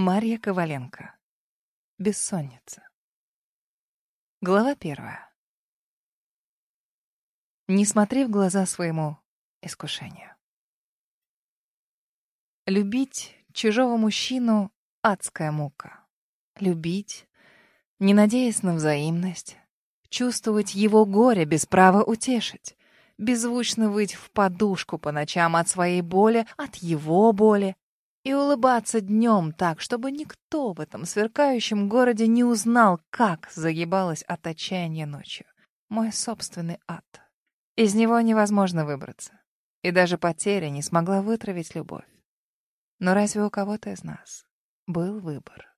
Марья Коваленко. Бессонница. Глава первая. Не смотри в глаза своему искушению. Любить чужого мужчину — адская мука. Любить, не надеясь на взаимность, чувствовать его горе без права утешить, беззвучно выть в подушку по ночам от своей боли, от его боли, и улыбаться днем так, чтобы никто в этом сверкающем городе не узнал, как загибалась от отчаяния ночью. Мой собственный ад. Из него невозможно выбраться. И даже потеря не смогла вытравить любовь. Но разве у кого-то из нас был выбор?